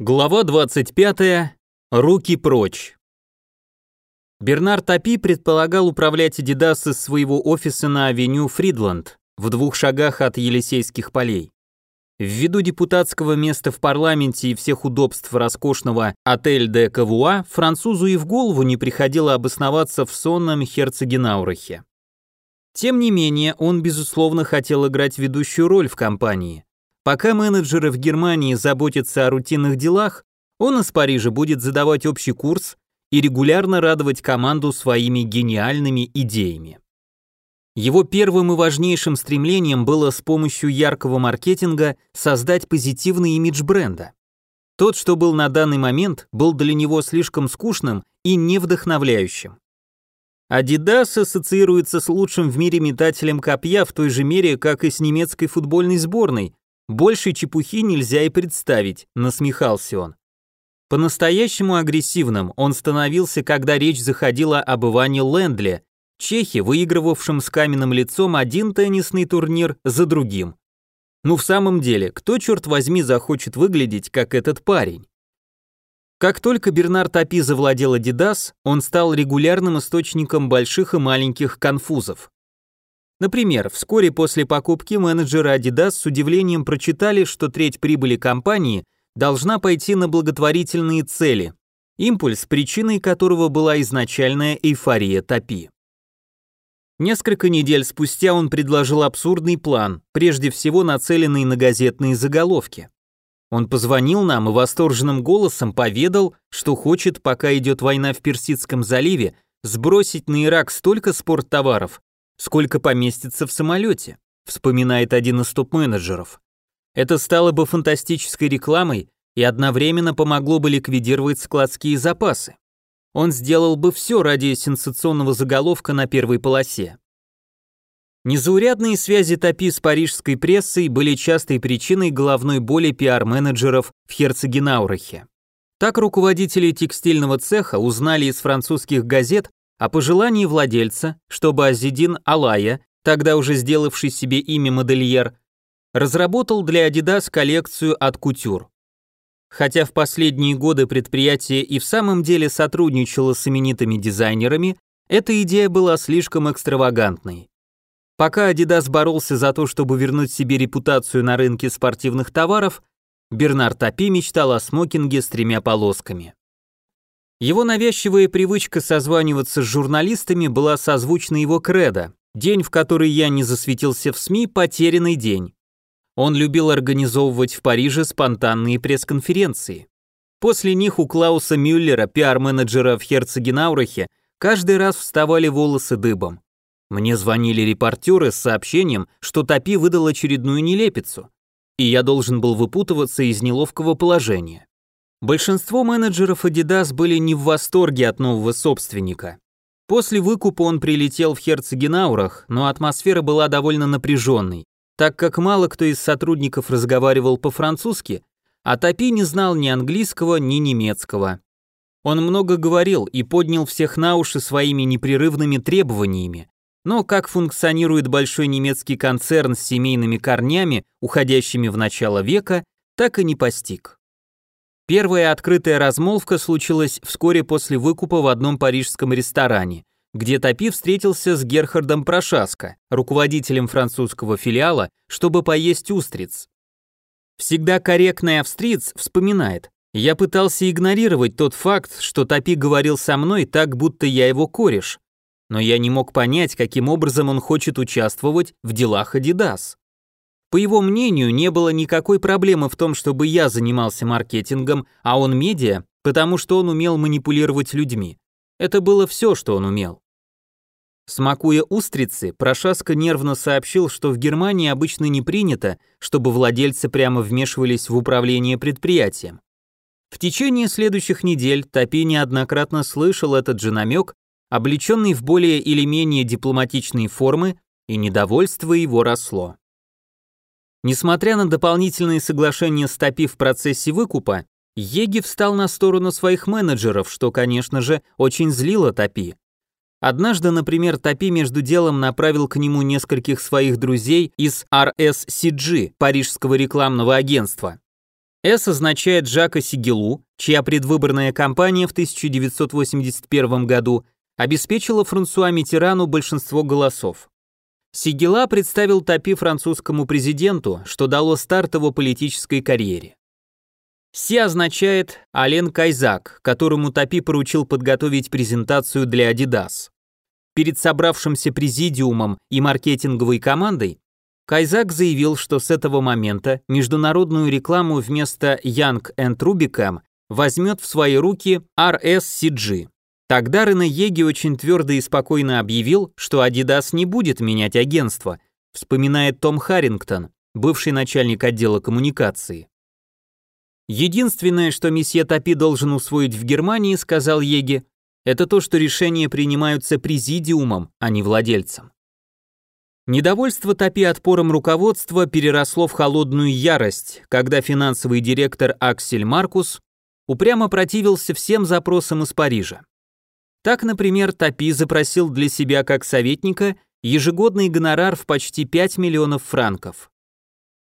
Глава 25. Руки прочь. Бернар Тапи предполагал управлять Adidas из своего офиса на авеню Фридланд, в двух шагах от Елисейских полей. Ввиду депутатского места в парламенте и всех удобств роскошного отель де Кавуа, французу и в голову не приходило обосноваться в сонном Херцегенаурахе. Тем не менее, он, безусловно, хотел играть ведущую роль в компании. Пока менеджеры в Германии заботятся о рутинных делах, он из Парижа будет задавать общий курс и регулярно радовать команду своими гениальными идеями. Его первым и важнейшим стремлением было с помощью яркого маркетинга создать позитивный имидж бренда. Тот, что был на данный момент, был для него слишком скучным и невдохновляющим. Adidas ассоциируется с лучшим в мире метателем копья в той же мере, как и с немецкой футбольной сборной, Большей чепухи нельзя и представить, насмехался он. По-настоящему агрессивным он становился, когда речь заходила об Иване Лендле, чехе, выигрывавшем с каменным лицом один теннисный турнир за другим. Ну в самом деле, кто, черт возьми, захочет выглядеть, как этот парень? Как только Бернар Тапи завладел Adidas, он стал регулярным источником больших и маленьких конфузов. Например, вскоре после покупки менеджеры Adidas с удивлением прочитали, что треть прибыли компании должна пойти на благотворительные цели, импульс, причиной которого была изначальная эйфория Топи. Несколько недель спустя он предложил абсурдный план, прежде всего нацеленный на газетные заголовки. Он позвонил нам и восторженным голосом поведал, что хочет, пока идет война в Персидском заливе, сбросить на Ирак столько спорттоваров, сколько поместится в самолете, вспоминает один из топ-менеджеров. Это стало бы фантастической рекламой и одновременно помогло бы ликвидировать складские запасы. Он сделал бы все ради сенсационного заголовка на первой полосе. Незаурядные связи Топи с парижской прессой были частой причиной головной боли пиар-менеджеров в Херцегенаурахе. Так руководители текстильного цеха узнали из французских газет о пожелании владельца, чтобы Азидин Алая, тогда уже сделавший себе имя модельер, разработал для Adidas коллекцию от кутюр. Хотя в последние годы предприятие и в самом деле сотрудничало с именитыми дизайнерами, эта идея была слишком экстравагантной. Пока Adidas боролся за то, чтобы вернуть себе репутацию на рынке спортивных товаров, Бернард Тапи мечтал о смокинге с тремя полосками. Его навязчивая привычка созваниваться с журналистами была созвучна его кредо. День, в который я не засветился в СМИ, потерянный день. Он любил организовывать в Париже спонтанные пресс-конференции. После них у Клауса Мюллера, пиар-менеджера в Херцегенаурахе, каждый раз вставали волосы дыбом. Мне звонили репортеры с сообщением, что Топи выдал очередную нелепицу, и я должен был выпутываться из неловкого положения. Большинство менеджеров Adidas были не в восторге от нового собственника. После выкупа он прилетел в Херцегенаурах, но атмосфера была довольно напряженной, так как мало кто из сотрудников разговаривал по-французски, а Топи не знал ни английского, ни немецкого. Он много говорил и поднял всех на уши своими непрерывными требованиями, но как функционирует большой немецкий концерн с семейными корнями, уходящими в начало века, так и не постиг. Первая открытая размолвка случилась вскоре после выкупа в одном парижском ресторане, где Топи встретился с Герхардом Прошаско, руководителем французского филиала, чтобы поесть устриц. Всегда корректный австриец вспоминает, я пытался игнорировать тот факт, что Топи говорил со мной так, будто я его кореш, но я не мог понять, каким образом он хочет участвовать в делах Adidas. По его мнению, не было никакой проблемы в том, чтобы я занимался маркетингом, а он медиа, потому что он умел манипулировать людьми. Это было все, что он умел. Смакуя устрицы, Прошаска нервно сообщил, что в Германии обычно не принято, чтобы владельцы прямо вмешивались в управление предприятием. В течение следующих недель Топи неоднократно слышал этот же намек, облеченный в более или менее дипломатичные формы, и недовольство его росло. Несмотря на дополнительные соглашения с Топи в процессе выкупа, Еги встал на сторону своих менеджеров, что, конечно же, очень злило Топи. Однажды, например, Топи между делом направил к нему нескольких своих друзей из RSCG, парижского рекламного агентства. С означает Жака Сигелу, чья предвыборная кампания в 1981 году обеспечила Франсуа Митерану большинство голосов. Сигела представил Топи французскому президенту, что дало старт его политической карьере. Си означает Ален Кайзак, которому Топи поручил подготовить презентацию для Adidas. Перед собравшимся президиумом и маркетинговой командой Кайзак заявил, что с этого момента международную рекламу вместо Young and Rubicam возьмет в свои руки RSCG. Тогда Рене Еги очень твердо и спокойно объявил, что Adidas не будет менять агентство, вспоминает Том Харрингтон, бывший начальник отдела коммуникации. Единственное, что месье Топи должен усвоить в Германии, сказал Еги, это то, что решения принимаются президиумом, а не владельцем. Недовольство Топи отпором руководства переросло в холодную ярость, когда финансовый директор Аксель Маркус упрямо противился всем запросам из Парижа. Так, например, Топи запросил для себя как советника ежегодный гонорар в почти 5 миллионов франков.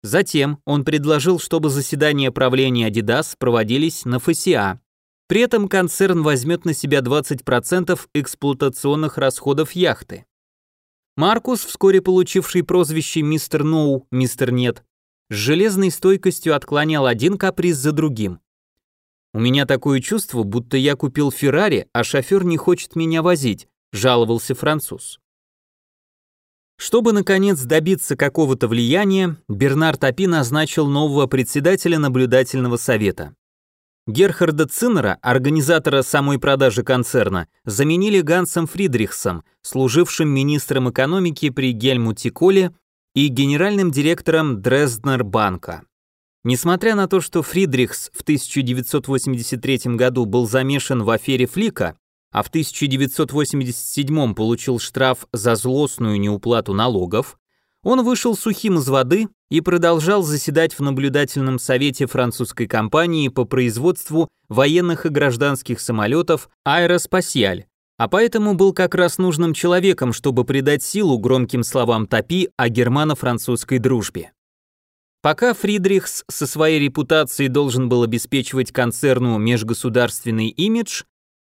Затем он предложил, чтобы заседания правления Adidas проводились на ФСА. При этом концерн возьмет на себя 20% эксплуатационных расходов яхты. Маркус, вскоре получивший прозвище «Мистер Ноу», «Мистер Нет», с железной стойкостью отклонял один каприз за другим. «У меня такое чувство, будто я купил Феррари, а шофер не хочет меня возить», – жаловался француз. Чтобы, наконец, добиться какого-то влияния, Бернар Топи назначил нового председателя наблюдательного совета. Герхарда Циннера, организатора самой продажи концерна, заменили Гансом Фридрихсом, служившим министром экономики при Гельмуте Коле и генеральным директором Дрезднер банка. Несмотря на то, что Фридрихс в 1983 году был замешан в афере Флика, а в 1987 получил штраф за злостную неуплату налогов, он вышел сухим из воды и продолжал заседать в наблюдательном совете французской компании по производству военных и гражданских самолетов «Аэроспасиаль», а поэтому был как раз нужным человеком, чтобы придать силу громким словам Топи о германо-французской дружбе. Пока Фридрихс со своей репутацией должен был обеспечивать концерну межгосударственный имидж,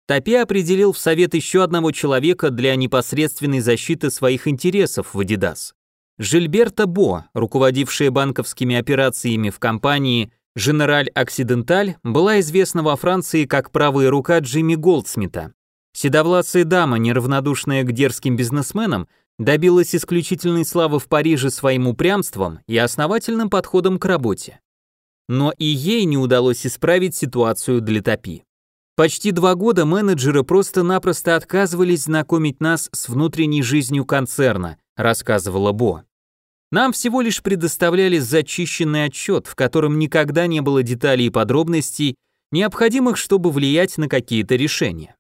Топи определил в совет еще одного человека для непосредственной защиты своих интересов в Adidas. Жильберта Бо, руководившая банковскими операциями в компании General Occidental, была известна во Франции как правая рука Джимми Голдсмита. Седовласая дама, неравнодушная к дерзким бизнесменам, добилась исключительной славы в Париже своим упрямством и основательным подходом к работе. Но и ей не удалось исправить ситуацию для Топи. Почти два года менеджеры просто-напросто отказывались знакомить нас с внутренней жизнью концерна, рассказывала Бо. Нам всего лишь предоставляли зачищенный отчет, в котором никогда не было деталей и подробностей, необходимых, чтобы влиять на какие-то решения.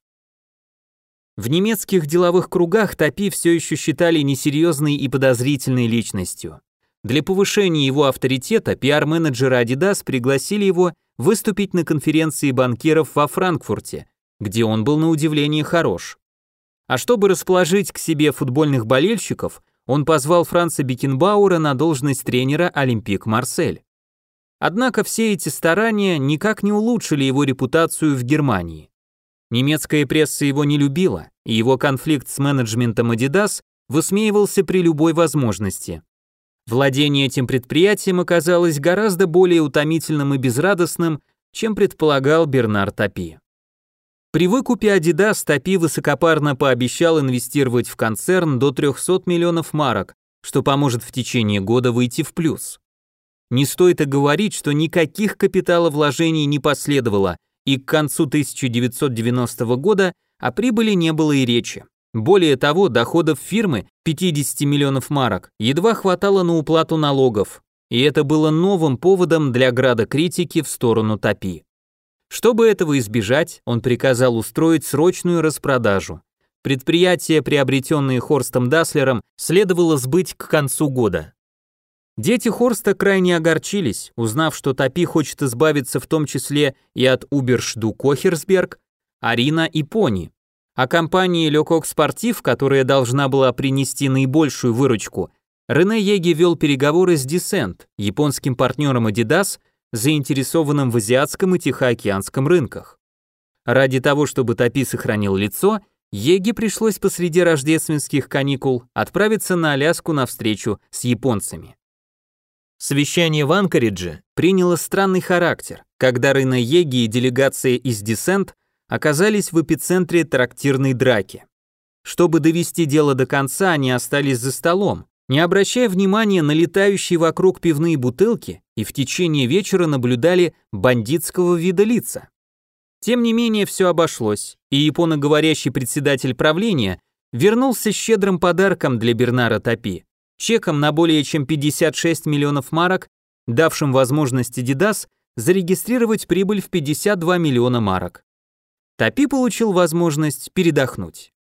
В немецких деловых кругах Топи все еще считали несерьезной и подозрительной личностью. Для повышения его авторитета пиар-менеджеры Adidas пригласили его выступить на конференции банкиров во Франкфурте, где он был на удивление хорош. А чтобы расположить к себе футбольных болельщиков, он позвал Франца Бекенбауэра на должность тренера Олимпик Марсель. Однако все эти старания никак не улучшили его репутацию в Германии. Немецкая пресса его не любила, и его конфликт с менеджментом Adidas высмеивался при любой возможности. Владение этим предприятием оказалось гораздо более утомительным и безрадостным, чем предполагал Бернар Топи. При выкупе Adidas Топи высокопарно пообещал инвестировать в концерн до 300 миллионов марок, что поможет в течение года выйти в плюс. Не стоит и говорить, что никаких капиталовложений не последовало, и к концу 1990 года о прибыли не было и речи. Более того, доходов фирмы 50 миллионов марок едва хватало на уплату налогов, и это было новым поводом для града критики в сторону Топи. Чтобы этого избежать, он приказал устроить срочную распродажу. Предприятие, приобретенное Хорстом Даслером, следовало сбыть к концу года. Дети Хорста крайне огорчились, узнав, что Топи хочет избавиться в том числе и от Убершду Кохерсберг, Арина и Пони. А компании Лекок Спортив, которая должна была принести наибольшую выручку, Рене Еги вел переговоры с Десент, японским партнером Adidas, заинтересованным в азиатском и тихоокеанском рынках. Ради того, чтобы Топи сохранил лицо, Еге пришлось посреди рождественских каникул отправиться на Аляску на встречу с японцами. Совещание в Анкоридже приняло странный характер, когда Рына Еги и делегация из Десент оказались в эпицентре трактирной драки. Чтобы довести дело до конца, они остались за столом, не обращая внимания на летающие вокруг пивные бутылки и в течение вечера наблюдали бандитского вида лица. Тем не менее, все обошлось, и японоговорящий председатель правления вернулся с щедрым подарком для Бернара Топи, чеком на более чем 56 миллионов марок, давшим возможность Adidas зарегистрировать прибыль в 52 миллиона марок. Топи получил возможность передохнуть.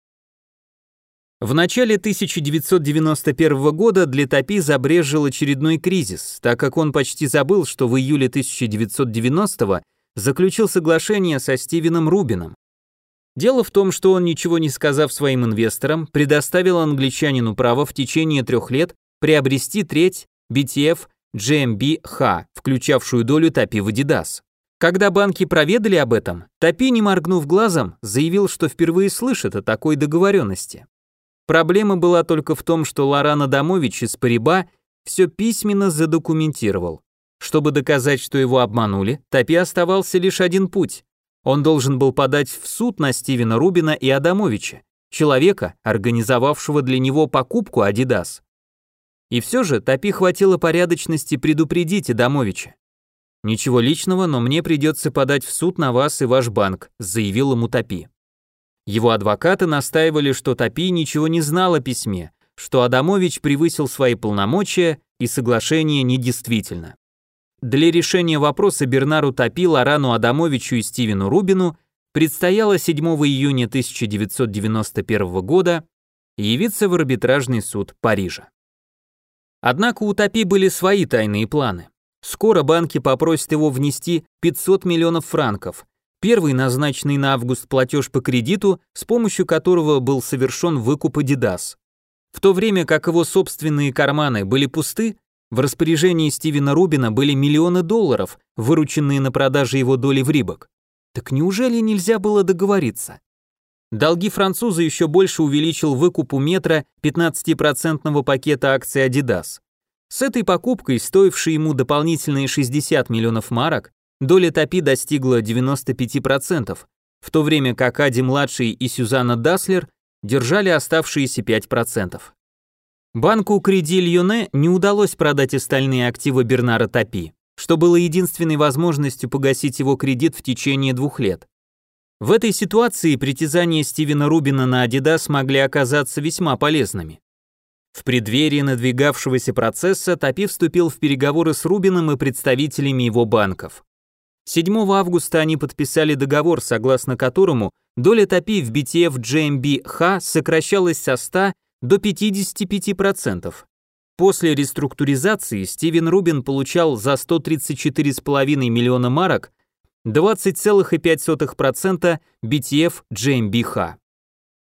В начале 1991 года для Топи забрежил очередной кризис, так как он почти забыл, что в июле 1990 заключил соглашение со Стивеном Рубином. Дело в том, что он, ничего не сказав своим инвесторам, предоставил англичанину право в течение трех лет приобрести треть BTF GMB-H, включавшую долю Топи в Adidas. Когда банки проведали об этом, Топи, не моргнув глазом, заявил, что впервые слышит о такой договоренности. Проблема была только в том, что Лоран Адамович из Париба все письменно задокументировал. Чтобы доказать, что его обманули, Топи оставался лишь один путь. Он должен был подать в суд на Стивена Рубина и Адамовича, человека, организовавшего для него покупку Adidas. И все же Топи хватило порядочности предупредить Адамовича. «Ничего личного, но мне придется подать в суд на вас и ваш банк», заявил ему Топи. Его адвокаты настаивали, что Топи ничего не знал о письме, что Адамович превысил свои полномочия и соглашение недействительно. Для решения вопроса Бернару Топи, Лорану Адамовичу и Стивену Рубину предстояло 7 июня 1991 года явиться в арбитражный суд Парижа. Однако у Топи были свои тайные планы. Скоро банки попросят его внести 500 миллионов франков, Первый назначенный на август платеж по кредиту, с помощью которого был совершен выкуп Adidas. В то время как его собственные карманы были пусты, в распоряжении Стивена Рубина были миллионы долларов, вырученные на продаже его доли в Рибок. Так неужели нельзя было договориться? Долги француза еще больше увеличил выкуп у метра 15% пакета акций Adidas. С этой покупкой, стоившей ему дополнительные 60 миллионов марок, Доля Топи достигла 95%, в то время как Ади-младший и Сюзанна Даслер держали оставшиеся 5%. Банку Креди Льоне не удалось продать остальные активы Бернара Топи, что было единственной возможностью погасить его кредит в течение двух лет. В этой ситуации притязания Стивена Рубина на Adidas могли оказаться весьма полезными. В преддверии надвигавшегося процесса Топи вступил в переговоры с Рубином и представителями его банков. 7 августа они подписали договор, согласно которому доля топи в BTF GMB-H сокращалась со 100 до 55%. После реструктуризации Стивен Рубин получал за 134,5 миллиона марок 20,5% BTF GMB-H.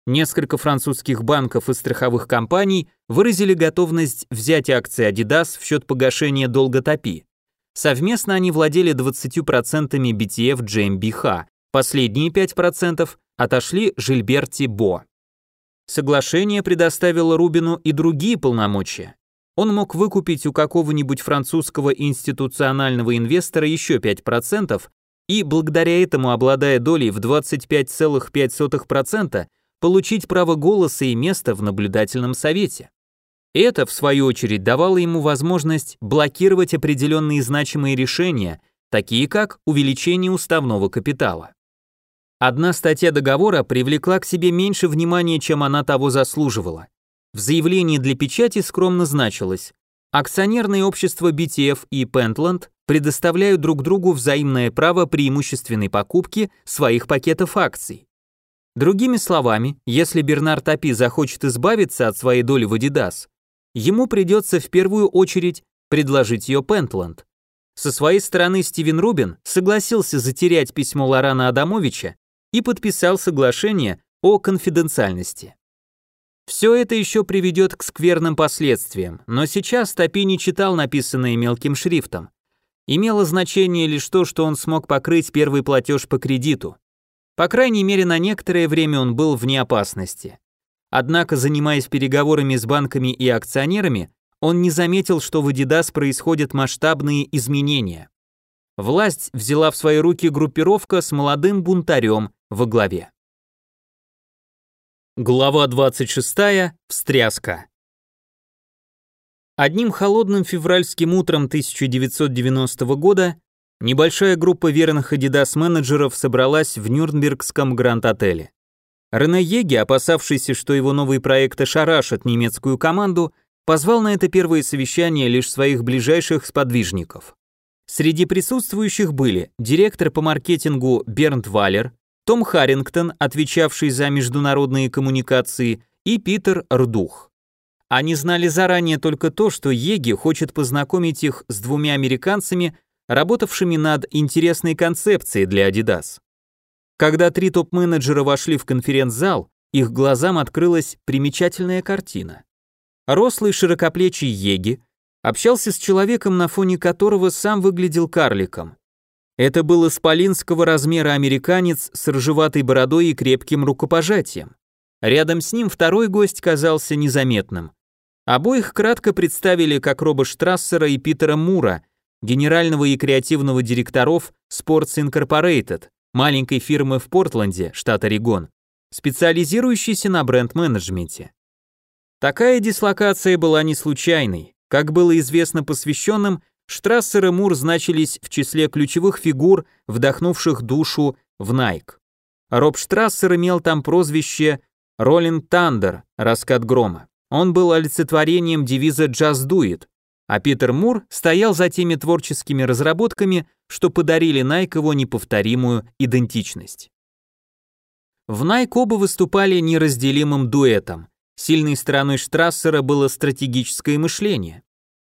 Несколько французских банков и страховых компаний выразили готовность взять акции Adidas в счет погашения долга топи. Совместно они владели 20% BTF GmbH, последние 5% отошли Жильберти Бо. Соглашение предоставило Рубину и другие полномочия. Он мог выкупить у какого-нибудь французского институционального инвестора еще 5% и, благодаря этому, обладая долей в 25,5%, получить право голоса и место в наблюдательном совете. Это, в свою очередь, давало ему возможность блокировать определенные значимые решения, такие как увеличение уставного капитала. Одна статья договора привлекла к себе меньше внимания, чем она того заслуживала. В заявлении для печати скромно значилось «Акционерные общества BTF и Pentland предоставляют друг другу взаимное право преимущественной покупки своих пакетов акций». Другими словами, если Бернар Топи захочет избавиться от своей доли в Adidas, ему придется в первую очередь предложить ее Пентланд. Со своей стороны Стивен Рубин согласился затерять письмо Лорана Адамовича и подписал соглашение о конфиденциальности. Все это еще приведет к скверным последствиям, но сейчас Топи не читал написанное мелким шрифтом. Имело значение лишь то, что он смог покрыть первый платеж по кредиту. По крайней мере, на некоторое время он был вне опасности. Однако, занимаясь переговорами с банками и акционерами, он не заметил, что в Adidas происходят масштабные изменения. Власть взяла в свои руки группировка с молодым бунтарем во главе. Глава 26. Встряска. Одним холодным февральским утром 1990 года небольшая группа верных Adidas менеджеров собралась в Нюрнбергском Гранд-отеле. Рене Еги, опасавшийся, что его новый проект ошарашит немецкую команду, позвал на это первое совещание лишь своих ближайших сподвижников. Среди присутствующих были директор по маркетингу Бернт Валер, Том Харрингтон, отвечавший за международные коммуникации, и Питер Рдух. Они знали заранее только то, что Еги хочет познакомить их с двумя американцами, работавшими над интересной концепцией для Adidas. Когда три топ-менеджера вошли в конференц-зал, их глазам открылась примечательная картина. Рослый широкоплечий Еги общался с человеком, на фоне которого сам выглядел карликом. Это был исполинского размера американец с рыжеватой бородой и крепким рукопожатием. Рядом с ним второй гость казался незаметным. Обоих кратко представили как Роба Штрассера и Питера Мура, генерального и креативного директоров Sports Incorporated, маленькой фирмы в Портленде, штат Орегон, специализирующейся на бренд-менеджменте. Такая дислокация была не случайной. Как было известно посвященным, Штрассер и Мур значились в числе ключевых фигур, вдохнувших душу в Nike. Роб Штрассер имел там прозвище Роллин Тандер, раскат грома. Он был олицетворением девиза «Just do it», а Питер Мур стоял за теми творческими разработками, что подарили Nike его неповторимую идентичность. В Nike оба выступали неразделимым дуэтом. Сильной стороной Штрассера было стратегическое мышление.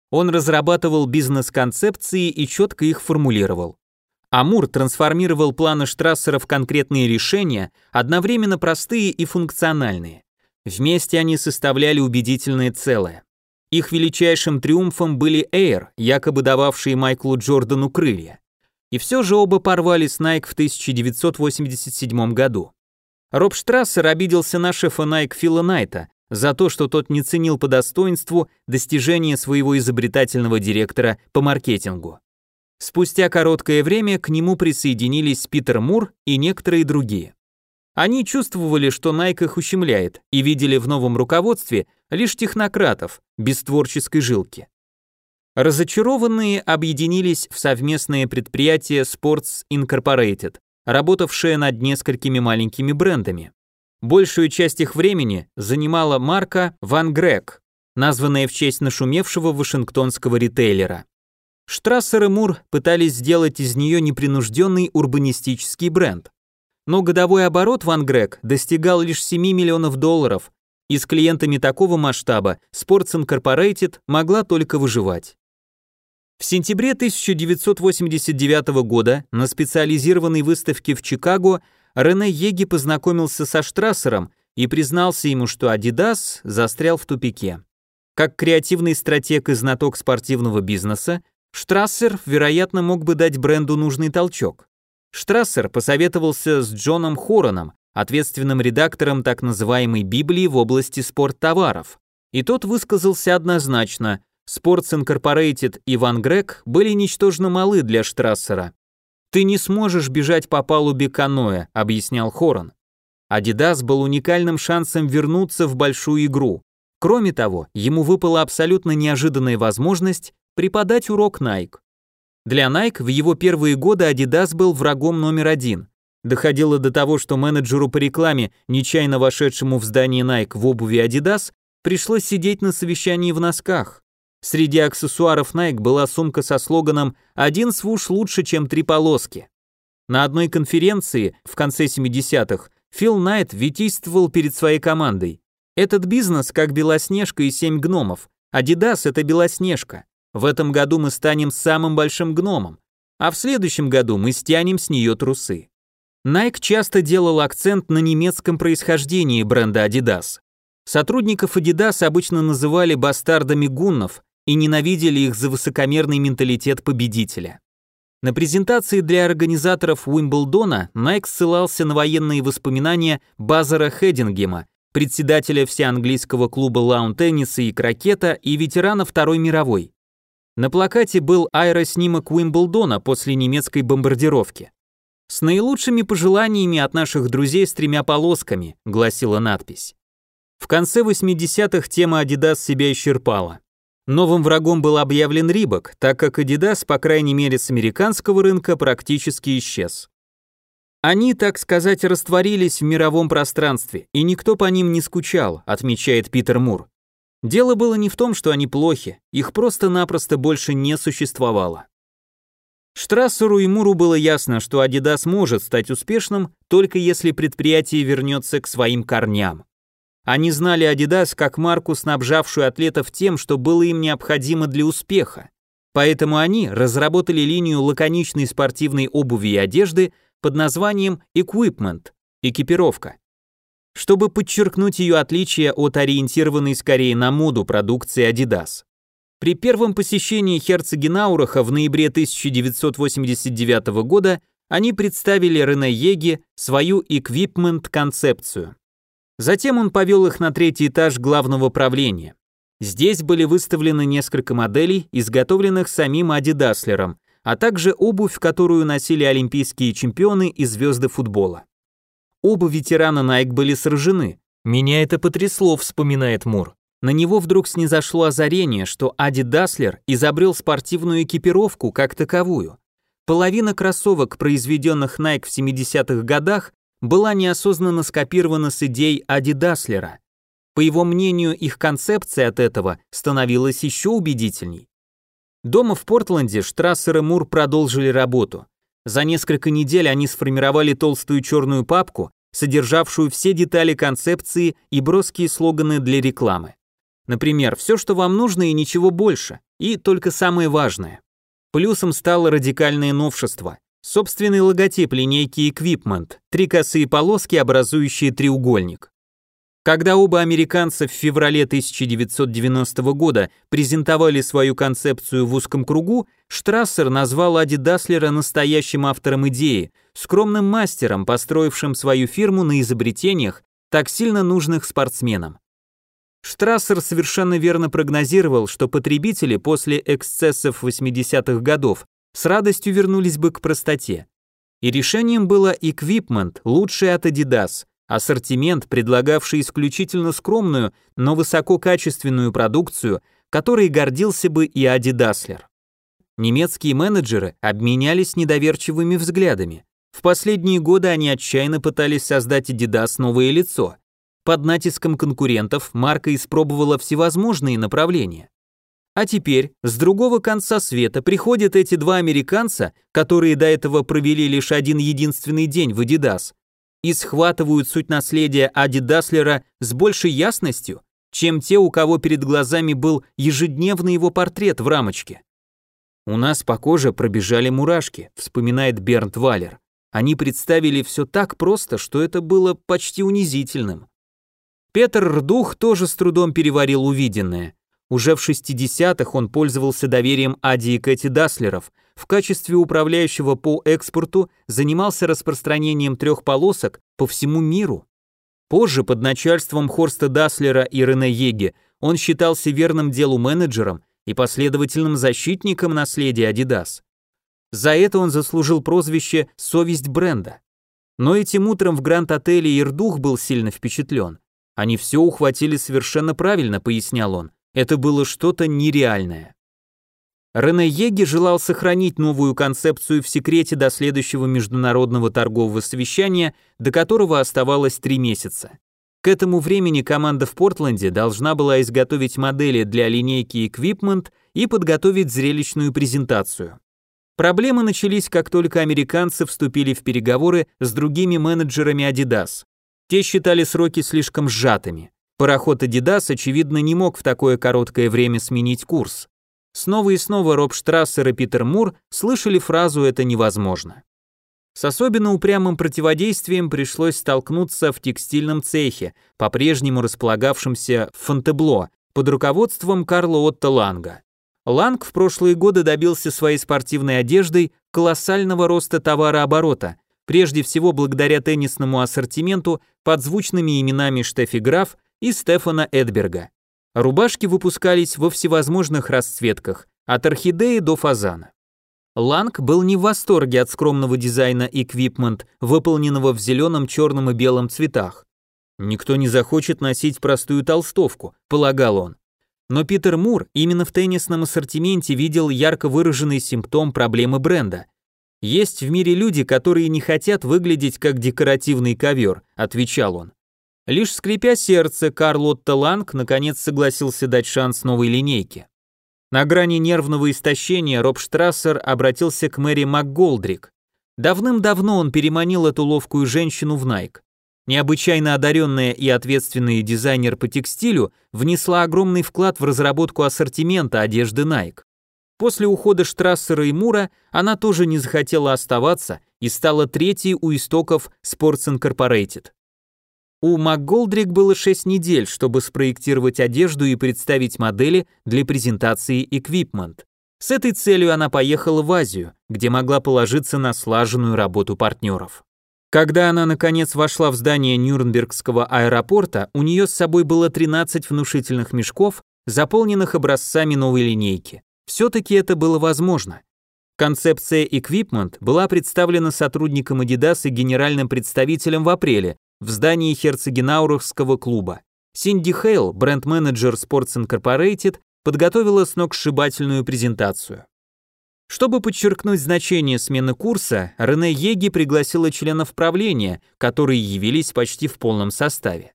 Он разрабатывал бизнес-концепции и четко их формулировал. Амур трансформировал планы Штрассера в конкретные решения, одновременно простые и функциональные. Вместе они составляли убедительное целое. Их величайшим триумфом были Air, якобы дававшие Майклу Джордану крылья. И все же оба порвали с Nike в 1987 году. Роб Штрассер обиделся на шефа Nike Фила Найта, за то, что тот не ценил по достоинству достижения своего изобретательного директора по маркетингу. Спустя короткое время к нему присоединились Питер Мур и некоторые другие. Они чувствовали, что Nike их ущемляет, и видели в новом руководстве лишь технократов, без творческой жилки. Разочарованные объединились в совместное предприятие Sports Incorporated, работавшее над несколькими маленькими брендами. Большую часть их времени занимала марка Van Грег, названная в честь нашумевшего вашингтонского ритейлера. Штрассер и Мур пытались сделать из нее непринужденный урбанистический бренд. Но годовой оборот Van Грег достигал лишь 7 миллионов долларов, и с клиентами такого масштаба Sports Incorporated могла только выживать. В сентябре 1989 года на специализированной выставке в Чикаго Рене Еги познакомился со Штрассером и признался ему, что Adidas застрял в тупике. Как креативный стратег и знаток спортивного бизнеса, Штрассер, вероятно, мог бы дать бренду нужный толчок. Штрассер посоветовался с Джоном Хороном, ответственным редактором так называемой Библии в области спорттоваров. И тот высказался однозначно, Sports Incorporated и Van Грег были ничтожно малы для Штрассера. «Ты не сможешь бежать по палубе каноэ», — объяснял Хорон. Адидас был уникальным шансом вернуться в большую игру. Кроме того, ему выпала абсолютно неожиданная возможность преподать урок Nike. Для Nike в его первые годы Adidas был врагом номер один. Доходило до того, что менеджеру по рекламе, нечаянно вошедшему в здание Nike в обуви Adidas, пришлось сидеть на совещании в носках. Среди аксессуаров Nike была сумка со слоганом «Один свуш лучше, чем три полоски». На одной конференции в конце 70-х Фил Найт витийствовал перед своей командой. Этот бизнес как Белоснежка и семь гномов. Adidas это Белоснежка. В этом году мы станем самым большим гномом, а в следующем году мы стянем с нее трусы. Nike часто делал акцент на немецком происхождении бренда Adidas. Сотрудников Adidas обычно называли бастардами гуннов, и ненавидели их за высокомерный менталитет победителя. На презентации для организаторов Уимблдона Найк ссылался на военные воспоминания Базара Хедингема, председателя всеанглийского клуба лаун-тенниса и крокета и ветерана Второй мировой. На плакате был аэроснимок Уимблдона после немецкой бомбардировки. «С наилучшими пожеланиями от наших друзей с тремя полосками», гласила надпись. В конце 80-х тема Adidas себя исчерпала. Новым врагом был объявлен Рибок, так как Adidas, по крайней мере с американского рынка, практически исчез. Они, так сказать, растворились в мировом пространстве, и никто по ним не скучал, отмечает Питер Мур. Дело было не в том, что они плохи, их просто-напросто больше не существовало. Штрассеру и Муру было ясно, что Adidas может стать успешным, только если предприятие вернется к своим корням. Они знали Adidas как марку, снабжавшую атлетов тем, что было им необходимо для успеха. Поэтому они разработали линию лаконичной спортивной обуви и одежды под названием Equipment – экипировка. Чтобы подчеркнуть ее отличие от ориентированной скорее на моду продукции Adidas. При первом посещении Херцегенаураха в ноябре 1989 года они представили Рене Еге свою Equipment-концепцию. Затем он повел их на третий этаж главного правления. Здесь были выставлены несколько моделей, изготовленных самим Ади Даслером, а также обувь, которую носили олимпийские чемпионы и звезды футбола. Оба ветерана Nike были сражены. «Меня это потрясло», — вспоминает Мур. На него вдруг снизошло озарение, что Ади Даслер изобрел спортивную экипировку как таковую. Половина кроссовок, произведенных Nike в 70-х годах, была неосознанно скопирована с идей Ади Даслера. По его мнению, их концепция от этого становилась еще убедительней. Дома в Портленде Штрассер и Мур продолжили работу. За несколько недель они сформировали толстую черную папку, содержавшую все детали концепции и броские слоганы для рекламы. Например, все, что вам нужно и ничего больше, и только самое важное. Плюсом стало радикальное новшество. Собственный логотип линейки Equipment, три косые полоски, образующие треугольник. Когда оба американца в феврале 1990 года презентовали свою концепцию в узком кругу, Штрассер назвал Ади Даслера настоящим автором идеи, скромным мастером, построившим свою фирму на изобретениях, так сильно нужных спортсменам. Штрассер совершенно верно прогнозировал, что потребители после эксцессов 80-х годов с радостью вернулись бы к простоте. И решением было Equipment, лучший от Adidas, ассортимент, предлагавший исключительно скромную, но высококачественную продукцию, которой гордился бы и Ади Даслер. Немецкие менеджеры обменялись недоверчивыми взглядами. В последние годы они отчаянно пытались создать Adidas новое лицо. Под натиском конкурентов марка испробовала всевозможные направления. А теперь с другого конца света приходят эти два американца, которые до этого провели лишь один единственный день в Adidas, и схватывают суть наследия Ади Даслера с большей ясностью, чем те, у кого перед глазами был ежедневный его портрет в рамочке. «У нас по коже пробежали мурашки», — вспоминает Бернт Валер. Они представили все так просто, что это было почти унизительным. Петр Рдух тоже с трудом переварил увиденное. Уже в 60-х он пользовался доверием Ади и Кэти Даслеров, в качестве управляющего по экспорту занимался распространением трех полосок по всему миру. Позже под начальством Хорста Даслера и Рене Еге он считался верным делу менеджером и последовательным защитником наследия Adidas. За это он заслужил прозвище «Совесть бренда». Но этим утром в Гранд-отеле Ирдух был сильно впечатлен. Они все ухватили совершенно правильно, пояснял он. Это было что-то нереальное. Рене Еги желал сохранить новую концепцию в секрете до следующего международного торгового совещания, до которого оставалось три месяца. К этому времени команда в Портленде должна была изготовить модели для линейки Equipment и подготовить зрелищную презентацию. Проблемы начались, как только американцы вступили в переговоры с другими менеджерами Adidas. Те считали сроки слишком сжатыми. Пароход Adidas, очевидно, не мог в такое короткое время сменить курс. Снова и снова Роб Штрассер и Питер Мур слышали фразу «это невозможно». С особенно упрямым противодействием пришлось столкнуться в текстильном цехе, по-прежнему располагавшемся в Фонтебло, под руководством Карла Отто Ланга. Ланг в прошлые годы добился своей спортивной одеждой колоссального роста товарооборота, прежде всего благодаря теннисному ассортименту под звучными именами Штефи Граф и Стефана Эдберга. Рубашки выпускались во всевозможных расцветках, от орхидеи до фазана. Ланг был не в восторге от скромного дизайна эквипмент, выполненного в зеленом, черном и белом цветах. Никто не захочет носить простую толстовку, полагал он. Но Питер Мур именно в теннисном ассортименте видел ярко выраженный симптом проблемы бренда. Есть в мире люди, которые не хотят выглядеть как декоративный ковер, отвечал он. Лишь скрипя сердце, Карлотта Ланг наконец согласился дать шанс новой линейке. На грани нервного истощения Роб Штрассер обратился к Мэри МакГолдрик. Давным-давно он переманил эту ловкую женщину в Nike. Необычайно одаренная и ответственный дизайнер по текстилю внесла огромный вклад в разработку ассортимента одежды Nike. После ухода Штрассера и Мура она тоже не захотела оставаться и стала третьей у истоков Sports Incorporated. У МакГолдрик было 6 недель, чтобы спроектировать одежду и представить модели для презентации Equipment. С этой целью она поехала в Азию, где могла положиться на слаженную работу партнеров. Когда она наконец вошла в здание Нюрнбергского аэропорта, у нее с собой было 13 внушительных мешков, заполненных образцами новой линейки. Все-таки это было возможно. Концепция Equipment была представлена сотрудником Adidas и генеральным представителем в апреле в здании Херцегенаурахского клуба. Синди Хейл, бренд-менеджер Sports Incorporated, подготовила сногсшибательную презентацию. Чтобы подчеркнуть значение смены курса, Рене Еги пригласила членов правления, которые явились почти в полном составе.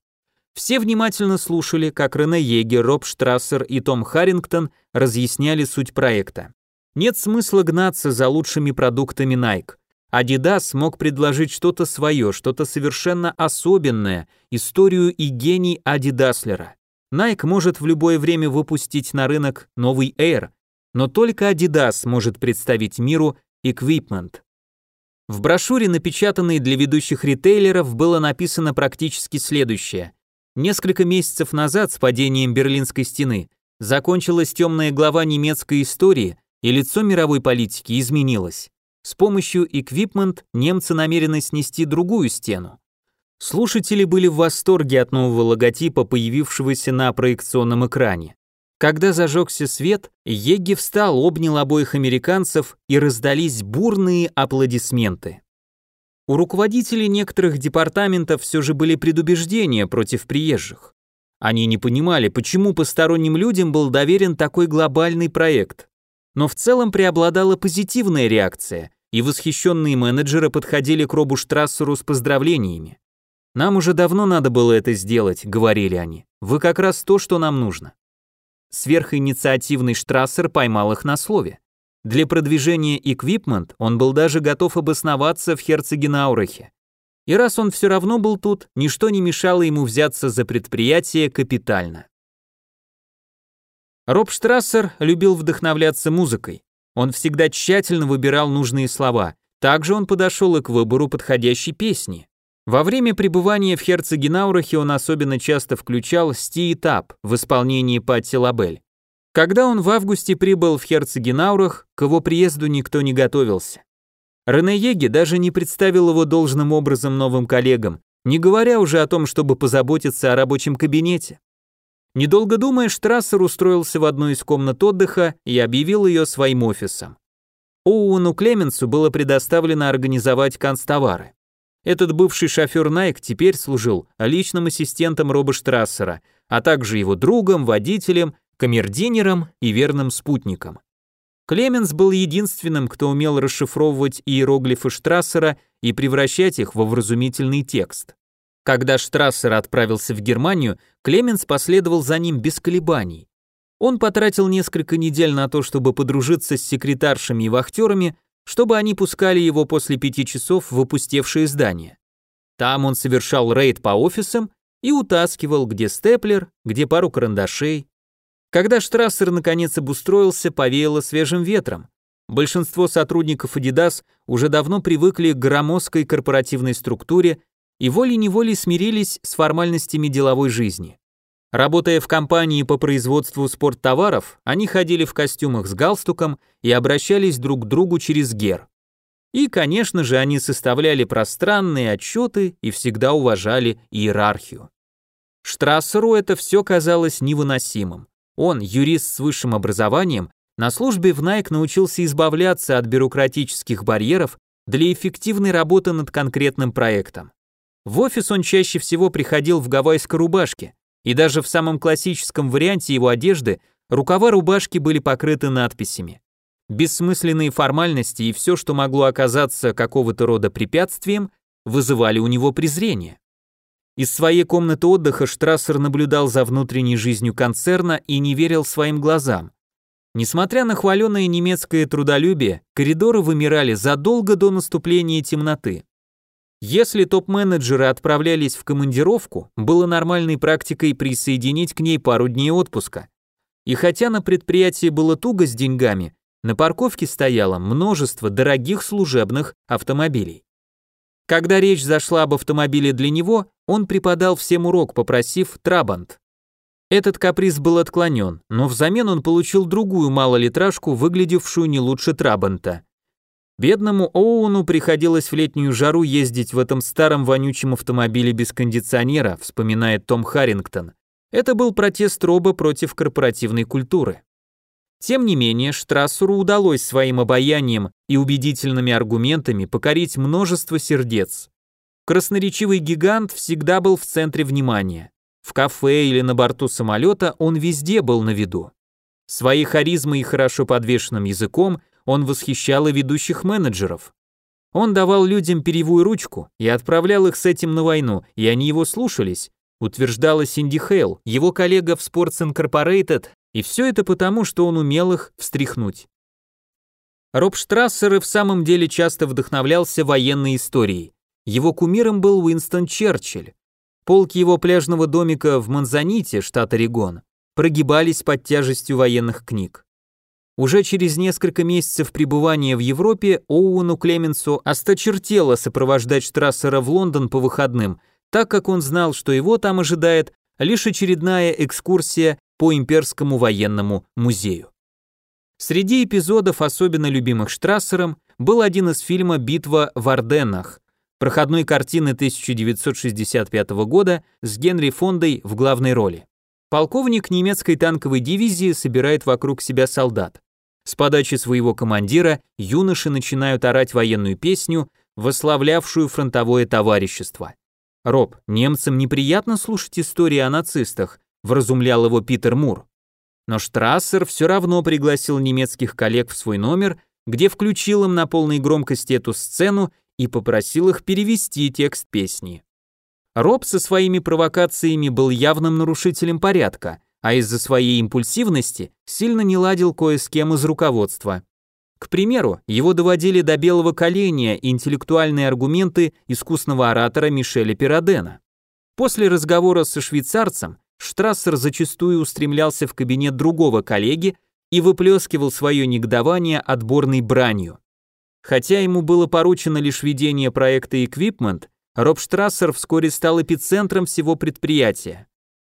Все внимательно слушали, как Рене Еги, Роб Штрассер и Том Харрингтон разъясняли суть проекта. Нет смысла гнаться за лучшими продуктами Nike. Adidas мог предложить что-то свое, что-то совершенно особенное, историю и гений Адидаслера. Nike может в любое время выпустить на рынок новый Air, но только Adidas может представить миру Equipment. В брошюре, напечатанной для ведущих ритейлеров, было написано практически следующее. Несколько месяцев назад с падением Берлинской стены закончилась темная глава немецкой истории, и лицо мировой политики изменилось. С помощью Equipment немцы намерены снести другую стену. Слушатели были в восторге от нового логотипа, появившегося на проекционном экране. Когда зажегся свет, Егги встал, обнял обоих американцев и раздались бурные аплодисменты. У руководителей некоторых департаментов все же были предубеждения против приезжих. Они не понимали, почему посторонним людям был доверен такой глобальный проект. Но в целом преобладала позитивная реакция, и восхищенные менеджеры подходили к Робу Штрассеру с поздравлениями. «Нам уже давно надо было это сделать», — говорили они. «Вы как раз то, что нам нужно». Сверхинициативный Штрассер поймал их на слове. Для продвижения Equipment он был даже готов обосноваться в Херцегенаурахе. И раз он все равно был тут, ничто не мешало ему взяться за предприятие капитально. Роб Штрассер любил вдохновляться музыкой. Он всегда тщательно выбирал нужные слова. Также он подошел и к выбору подходящей песни. Во время пребывания в Херцегенаурахе он особенно часто включал «Сти Этап» в исполнении Патти Лабель. Когда он в августе прибыл в Херцегенаурах, к его приезду никто не готовился. Рене Еги даже не представил его должным образом новым коллегам, не говоря уже о том, чтобы позаботиться о рабочем кабинете. Недолго думая, Штрассер устроился в одну из комнат отдыха и объявил ее своим офисом. Оуэну Клеменсу было предоставлено организовать канцтовары. Этот бывший шофер Nike теперь служил личным ассистентом Роба Штрассера, а также его другом, водителем, камердинером и верным спутником. Клеменс был единственным, кто умел расшифровывать иероглифы Штрассера и превращать их во вразумительный текст. Когда Штрассер отправился в Германию, Клеменс последовал за ним без колебаний. Он потратил несколько недель на то, чтобы подружиться с секретаршами и вахтерами, чтобы они пускали его после пяти часов в опустевшее здание. Там он совершал рейд по офисам и утаскивал, где степлер, где пару карандашей. Когда Штрассер наконец обустроился, повеяло свежим ветром. Большинство сотрудников Adidas уже давно привыкли к громоздкой корпоративной структуре и волей-неволей смирились с формальностями деловой жизни. Работая в компании по производству спорттоваров, они ходили в костюмах с галстуком и обращались друг к другу через гер. И, конечно же, они составляли пространные отчеты и всегда уважали иерархию. Штрассеру это все казалось невыносимым. Он, юрист с высшим образованием, на службе в Nike научился избавляться от бюрократических барьеров для эффективной работы над конкретным проектом. В офис он чаще всего приходил в гавайской рубашке, и даже в самом классическом варианте его одежды рукава рубашки были покрыты надписями. Бессмысленные формальности и все, что могло оказаться какого-то рода препятствием, вызывали у него презрение. Из своей комнаты отдыха Штрассер наблюдал за внутренней жизнью концерна и не верил своим глазам. Несмотря на хваленное немецкое трудолюбие, коридоры вымирали задолго до наступления темноты. Если топ-менеджеры отправлялись в командировку, было нормальной практикой присоединить к ней пару дней отпуска. И хотя на предприятии было туго с деньгами, на парковке стояло множество дорогих служебных автомобилей. Когда речь зашла об автомобиле для него, он преподал всем урок, попросив Трабант. Этот каприз был отклонен, но взамен он получил другую малолитражку, выглядевшую не лучше Трабанта. Бедному Оуну приходилось в летнюю жару ездить в этом старом вонючем автомобиле без кондиционера, вспоминает Том Харрингтон. Это был протест Роба против корпоративной культуры. Тем не менее, Штрассеру удалось своим обаянием и убедительными аргументами покорить множество сердец. Красноречивый гигант всегда был в центре внимания. В кафе или на борту самолета он везде был на виду. Своей харизмой и хорошо подвешенным языком он восхищал и ведущих менеджеров. Он давал людям перьевую ручку и отправлял их с этим на войну, и они его слушались, утверждала Синди Хейл, его коллега в Sports Incorporated, и все это потому, что он умел их встряхнуть. Роб Штрассер и в самом деле часто вдохновлялся военной историей. Его кумиром был Уинстон Черчилль. Полки его пляжного домика в Манзаните, штат Орегон, прогибались под тяжестью военных книг. Уже через несколько месяцев пребывания в Европе Оуэну Клеменсу осточертело сопровождать Штрассера в Лондон по выходным, так как он знал, что его там ожидает лишь очередная экскурсия по Имперскому военному музею. Среди эпизодов, особенно любимых Штрассером, был один из фильма «Битва в Арденнах», проходной картины 1965 года с Генри Фондой в главной роли. Полковник немецкой танковой дивизии собирает вокруг себя солдат. С подачи своего командира юноши начинают орать военную песню, восславлявшую фронтовое товарищество. Роб, немцам неприятно слушать истории о нацистах, вразумлял его Питер Мур. Но Штрассер все равно пригласил немецких коллег в свой номер, где включил им на полной громкости эту сцену и попросил их перевести текст песни. Роб со своими провокациями был явным нарушителем порядка, а из-за своей импульсивности сильно не ладил кое с кем из руководства. К примеру, его доводили до белого коленя интеллектуальные аргументы искусного оратора Мишеля Пиродена. После разговора со швейцарцем Штрассер зачастую устремлялся в кабинет другого коллеги и выплескивал свое негодование отборной бранью. Хотя ему было поручено лишь ведение проекта Equipment, Роб Штрассер вскоре стал эпицентром всего предприятия.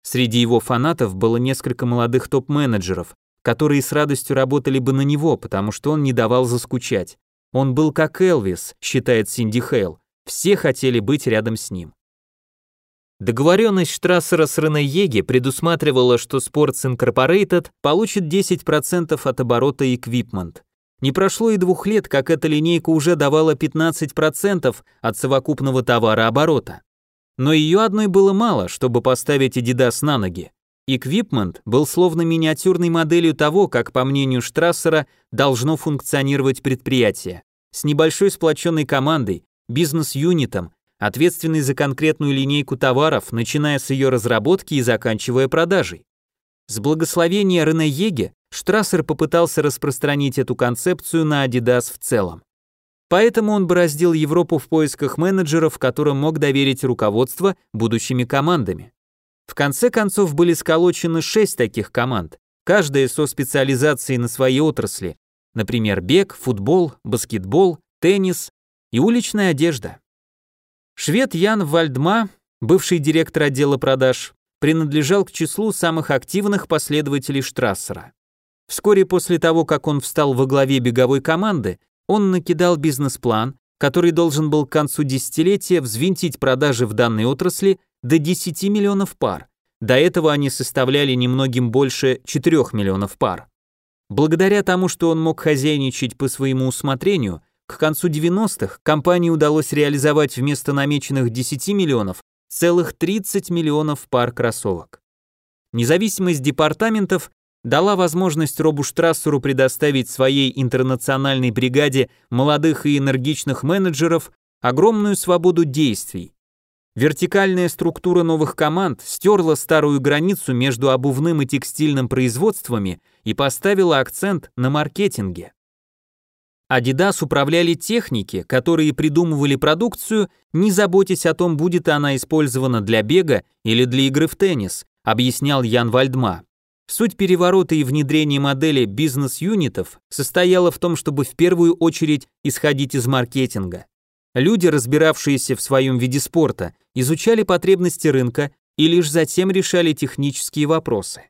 Среди его фанатов было несколько молодых топ-менеджеров, которые с радостью работали бы на него, потому что он не давал заскучать. Он был как Элвис, считает Синди Хейл. Все хотели быть рядом с ним. Договоренность Штрассера с Рене Еге предусматривала, что Sports Incorporated получит 10% от оборота Equipment. Не прошло и двух лет, как эта линейка уже давала 15% от совокупного товарооборота. Но ее одной было мало, чтобы поставить Adidas на ноги. Equipment был словно миниатюрной моделью того, как, по мнению Штрассера, должно функционировать предприятие. С небольшой сплоченной командой, бизнес-юнитом, ответственной за конкретную линейку товаров, начиная с ее разработки и заканчивая продажей. С благословения Рене Еге Штрассер попытался распространить эту концепцию на Adidas в целом. Поэтому он бороздил Европу в поисках менеджеров, которым мог доверить руководство будущими командами. В конце концов были сколочены шесть таких команд, каждая со специализацией на своей отрасли, например, бег, футбол, баскетбол, теннис и уличная одежда. Швед Ян Вальдма, бывший директор отдела продаж, принадлежал к числу самых активных последователей Штрассера. Вскоре после того, как он встал во главе беговой команды, Он накидал бизнес-план, который должен был к концу десятилетия взвинтить продажи в данной отрасли до 10 миллионов пар. До этого они составляли немногим больше 4 миллионов пар. Благодаря тому, что он мог хозяйничать по своему усмотрению, к концу 90-х компании удалось реализовать вместо намеченных 10 миллионов целых 30 миллионов пар кроссовок. Независимость департаментов дала возможность Робу Штрассеру предоставить своей интернациональной бригаде молодых и энергичных менеджеров огромную свободу действий. Вертикальная структура новых команд стерла старую границу между обувным и текстильным производствами и поставила акцент на маркетинге. Adidas управляли техники, которые придумывали продукцию, не заботясь о том, будет она использована для бега или для игры в теннис, объяснял Ян Вальдма. Суть переворота и внедрения модели бизнес-юнитов состояла в том, чтобы в первую очередь исходить из маркетинга. Люди, разбиравшиеся в своем виде спорта, изучали потребности рынка и лишь затем решали технические вопросы.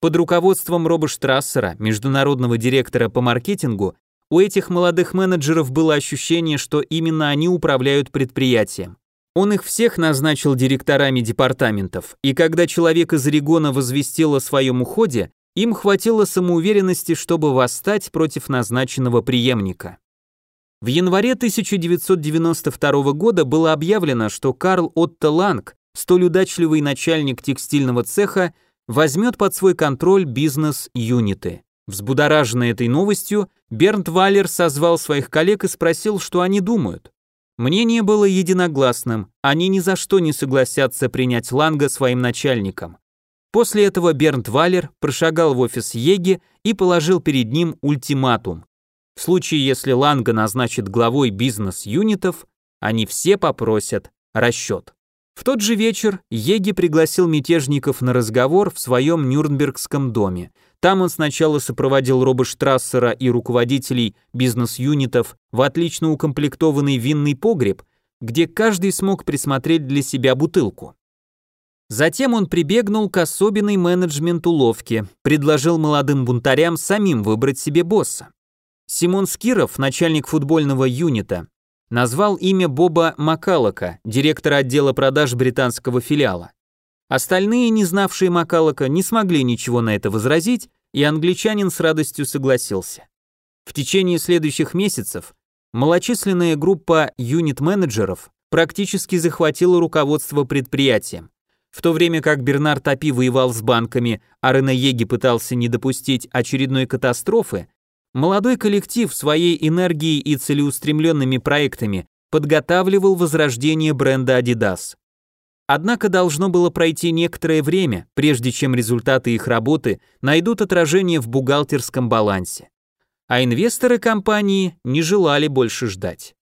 Под руководством Роба Штрассера, международного директора по маркетингу, у этих молодых менеджеров было ощущение, что именно они управляют предприятием. Он их всех назначил директорами департаментов, и когда человек из Орегона возвестил о своем уходе, им хватило самоуверенности, чтобы восстать против назначенного преемника. В январе 1992 года было объявлено, что Карл Отто Ланг, столь удачливый начальник текстильного цеха, возьмет под свой контроль бизнес-юниты. Взбудораженный этой новостью, Бернт Валер созвал своих коллег и спросил, что они думают. Мнение было единогласным, они ни за что не согласятся принять Ланга своим начальником. После этого Бернт Валер прошагал в офис Еги и положил перед ним ультиматум. В случае, если Ланга назначит главой бизнес-юнитов, они все попросят расчет. В тот же вечер Еги пригласил мятежников на разговор в своем Нюрнбергском доме. Там он сначала сопроводил Роба Штрассера и руководителей бизнес-юнитов в отлично укомплектованный винный погреб, где каждый смог присмотреть для себя бутылку. Затем он прибегнул к особенной менеджмент-уловке, предложил молодым бунтарям самим выбрать себе босса. Симон Скиров, начальник футбольного юнита, назвал имя Боба Макалока, директора отдела продаж британского филиала. Остальные, не знавшие Макалока, не смогли ничего на это возразить, и англичанин с радостью согласился. В течение следующих месяцев малочисленная группа юнит-менеджеров практически захватила руководство предприятием. В то время как Бернар Топи воевал с банками, а Рене Еги пытался не допустить очередной катастрофы, молодой коллектив своей энергией и целеустремленными проектами подготавливал возрождение бренда Adidas. Однако должно было пройти некоторое время, прежде чем результаты их работы найдут отражение в бухгалтерском балансе. А инвесторы компании не желали больше ждать.